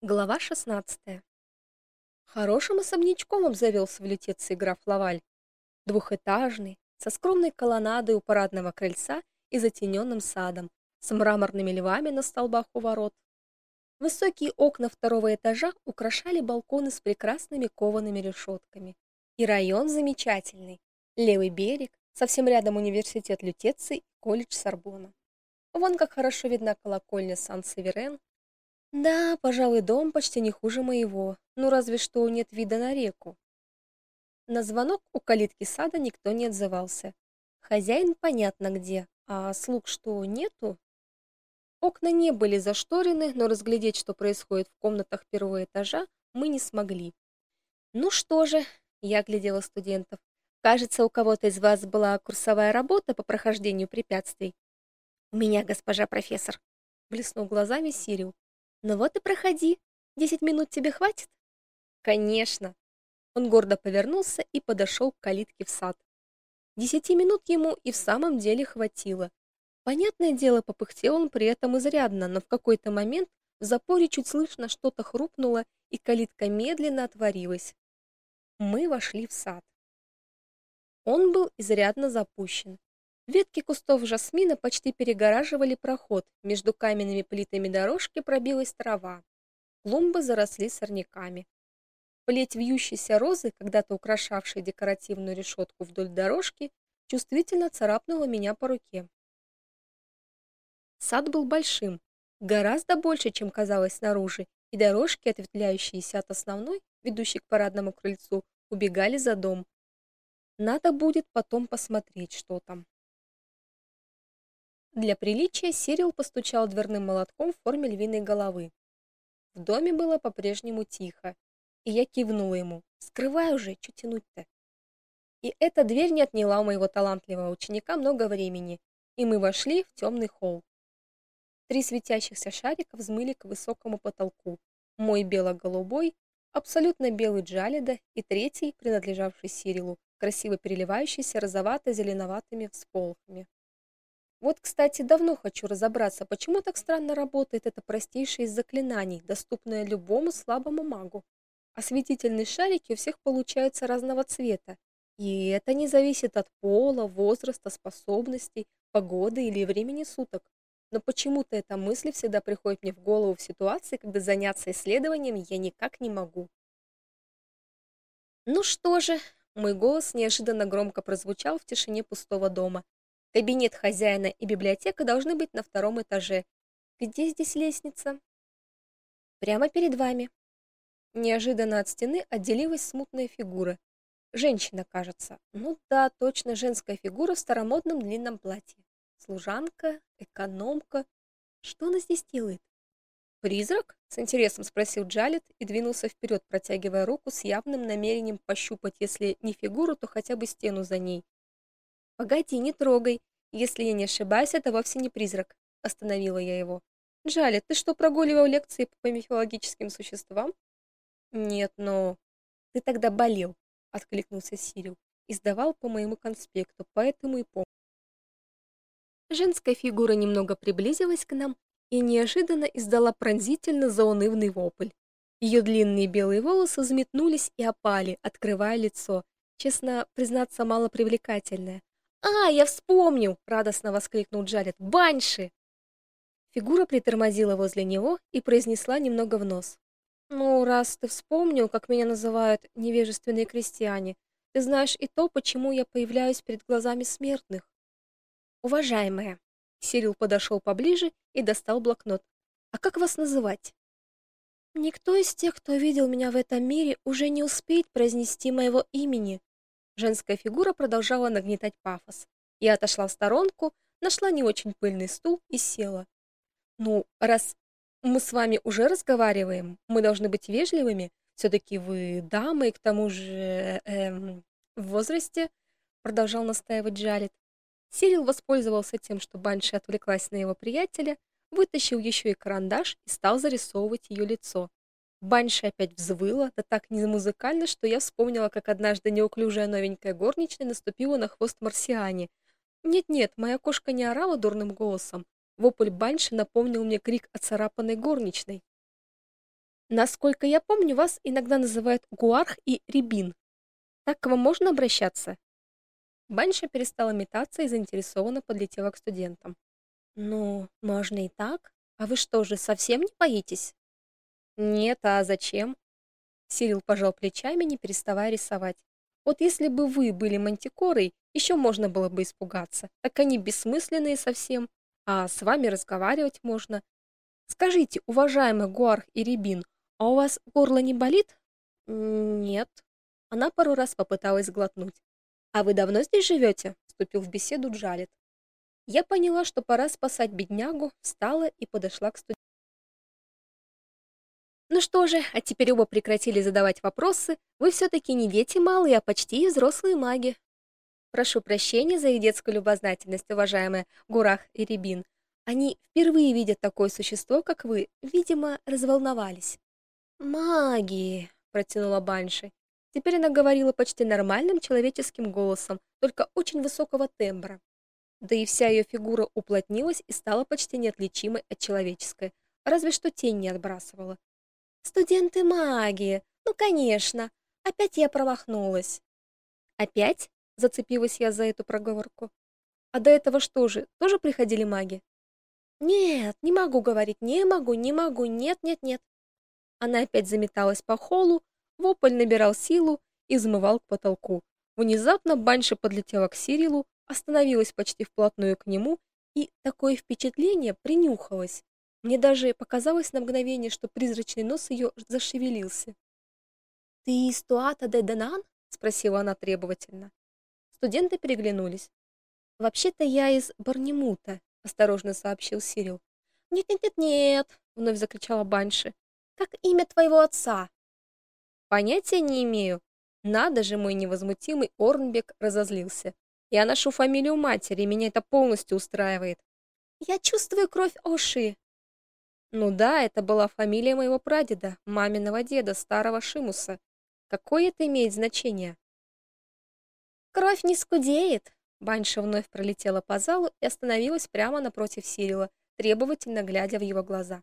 Глава 16. Хорошим особнячком обзавелся в лютеции граф Лаваль. Двухэтажный, со скромной колоннадой у парадного крыльца и затененным садом, с мраморными львами на столбах у ворот. Высокие окна второго этажа украшали балконы с прекрасными коваными решетками. И район замечательный. Левый берег, совсем рядом университет Лютеции и колледж Сорбонна. Вон как хорошо видна колокольня Сан-Северен, да, пожалуй, дом почти не хуже моего, ну разве что нет вида на реку. На звонок у калитки сада никто не отзывался. Хозяин понятно где, а слуг что, нету? Окна не были зашторены, но разглядеть, что происходит в комнатах первого этажа, мы не смогли. Ну что же, я глядела студентов. Кажется, у кого-то из вас была курсовая работа по прохождению препятствий. У меня, госпожа профессор, блеснул глазами Сирил. Ну вот и проходи. Десять минут тебе хватит? Конечно. Он гордо повернулся и подошел к калитке в сад. Десяти минут ему и в самом деле хватило. Понятное дело, попыхтел он при этом изрядно, но в какой-то момент в запоре чуть слышно что-то хрупнуло, и калитка медленно отворилась. Мы вошли в сад. Он был изрядно запущен. Ветки кустов жасмина почти перегораживали проход. Между каменными плитами дорожки пробилась трава. Клумбы заросли сорняками. Плеть вьющейся розы, когда-то украшавшей декоративную решетку вдоль дорожки, чувствительно царапнула меня по руке. Сад был большим, гораздо больше, чем казалось снаружи, и дорожки, ответвляющиеся от основной, ведущей к парадному крыльцу, убегали за дом. Надо будет потом посмотреть, что там. Для приличия Сирил постучал дверным молотком в форме львиной головы. В доме было по-прежнему тихо, и я кивнула ему. "Скрывай уже, что тянуть-то?" И эта дверь не отняла у моего талантливого ученика много времени, и мы вошли в темный холл. Три светящихся шарика взмыли к высокому потолку. Мой бело-голубой, абсолютно белый Джалида и третий, принадлежавший Сирилу, красиво переливающийся розовато-зеленоватыми всполохами. Вот, кстати, давно хочу разобраться, почему так странно работает это простейшее из заклинаний, доступное любому слабому магу. Осветительные шарики у всех получаются разного цвета, и это не зависит от пола, возраста, способностей, погоды или времени суток. Но почему-то эта мысль всегда приходит мне в голову в ситуации, когда заняться исследованием я никак не могу. Ну что же, мой голос неожиданно громко прозвучал в тишине пустого дома. Кабинет хозяина и библиотека должны быть на втором этаже. Где здесь лестница? Прямо перед вами. Неожиданно от стены отделилась смутная фигура. Женщина, кажется. Ну да, точно женская фигура в старомодном длинном платье. Служанка, экономка. Что она здесь делает? Призрак? с интересом спросил Джалет и двинулся вперед, протягивая руку с явным намерением пощупать, если не фигуру, то хотя бы стену за ней. Погоди, не трогай. Если я не ошибаюсь, это вовсе не призрак, остановила я его. Джали, ты что, прогуливал лекции по мифологическим существам? Нет, но ты тогда болел, откликнулся Сирил и сдавал по моему конспекту, поэтому и помню. Женская фигура немного приблизилась к нам и неожиданно издала пронзительно заунывный вопль. Ее длинные белые волосы взметнулись и опали, открывая лицо, честно признаться, мало привлекательное. «А, я вспомнил!» — радостно воскликнул Джалет. «Банши!» Фигура притормозила возле него и произнесла немного в нос. «Ну, раз ты вспомнил, как меня называют невежественные крестьяне, ты знаешь и то, почему я появляюсь перед глазами смертных». «Уважаемая!» Сирил подошел поближе и достал блокнот. «А как вас называть?» «Никто из тех, кто видел меня в этом мире, уже не успеет произнести моего имени», Женская фигура продолжала нагнетать пафос. Я отошла в сторонку, нашла не очень пыльный стул и села. Ну, раз мы с вами уже разговариваем, мы должны быть вежливыми. все таки вы дама и к тому же эм, в возрасте, продолжал настаивать Джалит. Сирил воспользовался тем, что Банши отвлеклась на его приятеля, вытащил еще и карандаш и стал зарисовывать ее лицо. Банши опять взвыла, да так незамузыкально, что я вспомнила, как однажды неуклюжая новенькая горничная наступила на хвост марсиане. Нет-нет, моя кошка не орала дурным голосом. Вопль Банши напомнил мне крик оцарапанной горничной. Насколько я помню, вас иногда называют Гуарх и Рибин. Так к вам можно обращаться? Банша перестала метаться и заинтересованно подлетела к студентам. Ну, можно и так. А вы что же, совсем не боитесь? Нет, а зачем? Сирил пожал плечами, не переставая рисовать. Вот если бы вы были мантикорой, еще можно было бы испугаться. Так они бессмысленные совсем, а с вами разговаривать можно. Скажите, уважаемый Гуарх и Рибин, а у вас горло не болит? Нет. Она пару раз попыталась глотнуть. А вы давно здесь живете? вступил в беседу Джалет. Я поняла, что пора спасать беднягу, встала и подошла к студенту. Ну что же, а теперь оба прекратили задавать вопросы. Вы все таки не дети малые, а почти взрослые маги. Прошу прощения за их детскую любознательность, уважаемые Гурах и Рябин. Они впервые видят такое существо, как вы. Видимо, разволновались. Маги, протянула Банши. Теперь она говорила почти нормальным человеческим голосом, только очень высокого тембра. Да и вся ее фигура уплотнилась и стала почти неотличимой от человеческой, разве что тень не отбрасывала. Студенты магии. Ну, конечно. Опять я промахнулась. Опять? Зацепилась я за эту проговорку. А до этого что же, тоже приходили маги? Нет, не могу говорить, не могу, не могу, нет, нет, нет. Она опять заметалась по холлу, вопль набирал силу и взмывал к потолку. Внезапно Банша подлетела к Сирилу, остановилась почти вплотную к нему и такое впечатление принюхалась. Мне даже показалось на мгновение, что призрачный нос ее зашевелился. Ты из Туата де Данан? спросила она требовательно. Студенты переглянулись. Вообще-то я из Барнемута, осторожно сообщил Сирил. Нет, нет, нет, нет, вновь закричала Банши. Как имя твоего отца? Понятия не имею. Надо же, мой невозмутимый Орнбек разозлился. Я ношу фамилию матери, меня это полностью устраивает. Я чувствую кровь Оши. Ну да, это была фамилия моего прадеда, маминого деда, старого Шимуса. Какое это имеет значение? Кровь не скудеет. Банша вновь пролетела по залу и остановилась прямо напротив Сирила, требовательно глядя в его глаза.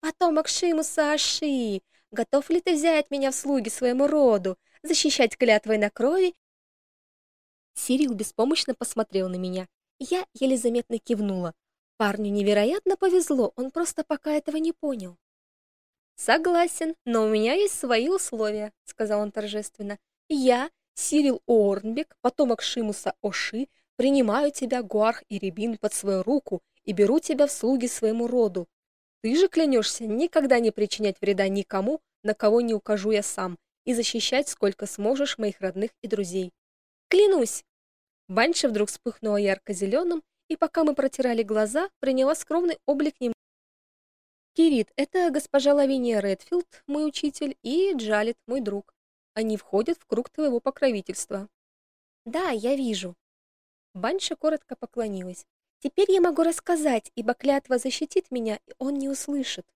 Потомок Шимуса Аши, готов ли ты взять меня в слуги своему роду, защищать клятвой на крови? Сирил беспомощно посмотрел на меня. Я еле заметно кивнула. Парню невероятно повезло, он просто пока этого не понял. Согласен, но у меня есть свои условия, сказал он торжественно. Я, Сирил Орнбек, потомок Шимуса Оши, принимаю тебя, Гуарх и Рябин, под свою руку и беру тебя в слуги своему роду. Ты же клянешься никогда не причинять вреда никому, на кого не укажу я сам, и защищать сколько сможешь моих родных и друзей. Клянусь. Банша вдруг вспыхнула ярко зеленым и пока мы протирали глаза, приняла скромный облик нем. Кирит, это госпожа Лавиния Редфилд, мой учитель, и Джалит, мой друг. Они входят в круг твоего покровительства. Да, я вижу. Банша коротко поклонилась. Теперь я могу рассказать, ибо клятва защитит меня, и он не услышит.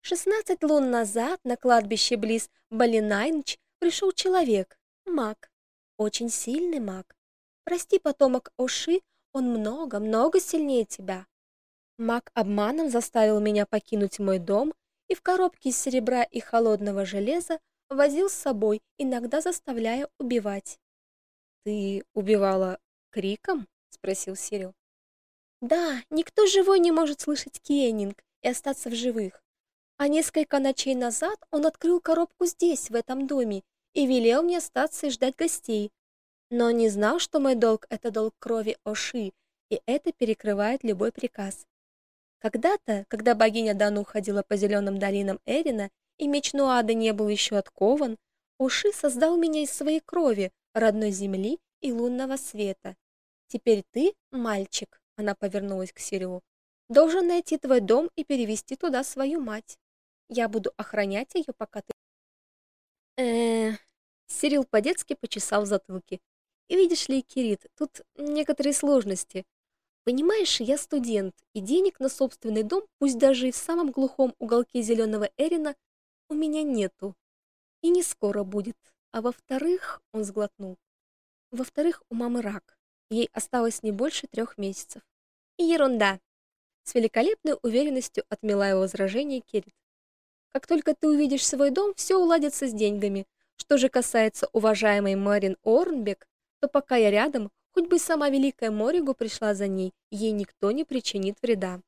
Шестнадцать лун назад на кладбище близ Балинайнч пришел человек, маг, очень сильный маг. Прости, потомок Оши, он много, много сильнее тебя. Маг обманом заставил меня покинуть мой дом и в коробке из серебра и холодного железа возил с собой, иногда заставляя убивать. Ты убивала криком? спросил Сирил. Да, никто живой не может слышать Кеннинг и остаться в живых. А несколько ночей назад он открыл коробку здесь, в этом доме, и велел мне остаться и ждать гостей, но не знал, что мой долг это долг крови Оши, и это перекрывает любой приказ. Когда-то, когда богиня Дану ходила по зеленым долинам Эрина, и меч Нуады не был еще откован, Оши создал меня из своей крови, родной земли и лунного света. Теперь ты, мальчик, она повернулась к Сирилу, должен найти твой дом и перевести туда свою мать. Я буду охранять ее, пока ты Э, Сирил по-детски почесал в затылке. И видишь ли, Кирит, тут некоторые сложности. Понимаешь, я студент, и денег на собственный дом, пусть даже и в самом глухом уголке зеленого Эрина, у меня нету. И не скоро будет. А во-вторых, он сглотнул. Во-вторых, у мамы рак. Ей осталось не больше трех месяцев. И ерунда. С великолепной уверенностью отмела его возражение Кирит. Как только ты увидишь свой дом, все уладится с деньгами. Что же касается уважаемой Марин Орнбек, то пока я рядом, хоть бы сама Великая Моригу пришла за ней, ей никто не причинит вреда.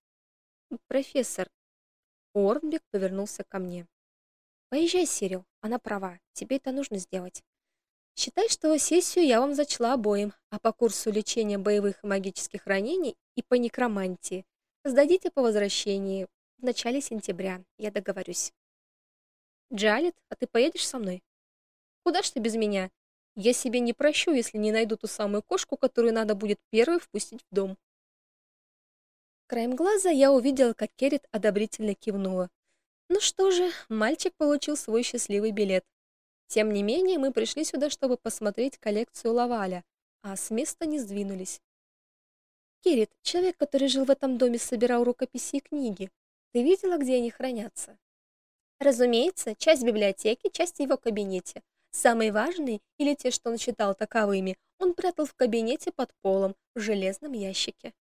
Профессор Орнбек повернулся ко мне. Поезжай, Сирил, она права. Тебе это нужно сделать. Считай, что сессию я вам зачла обоим, а по курсу лечения боевых и магических ранений и по некромантии сдадите по возвращении в начале сентября. Я договорюсь. Джалет, а ты поедешь со мной? Куда ж ты без меня? Я себе не прощу, если не найду ту самую кошку, которую надо будет первой впустить в дом. Краем глаза я увидела, как Керрит одобрительно кивнула. Ну что же, мальчик получил свой счастливый билет. Тем не менее, мы пришли сюда, чтобы посмотреть коллекцию Лаваля, а с места не сдвинулись. Кирит, человек, который жил в этом доме, собирал рукописи и книги. Ты видела, где они хранятся? Разумеется, часть в библиотеке, часть в его кабинете. Самые важные, или те, что он считал таковыми, он прятал в кабинете под полом, в железном ящике.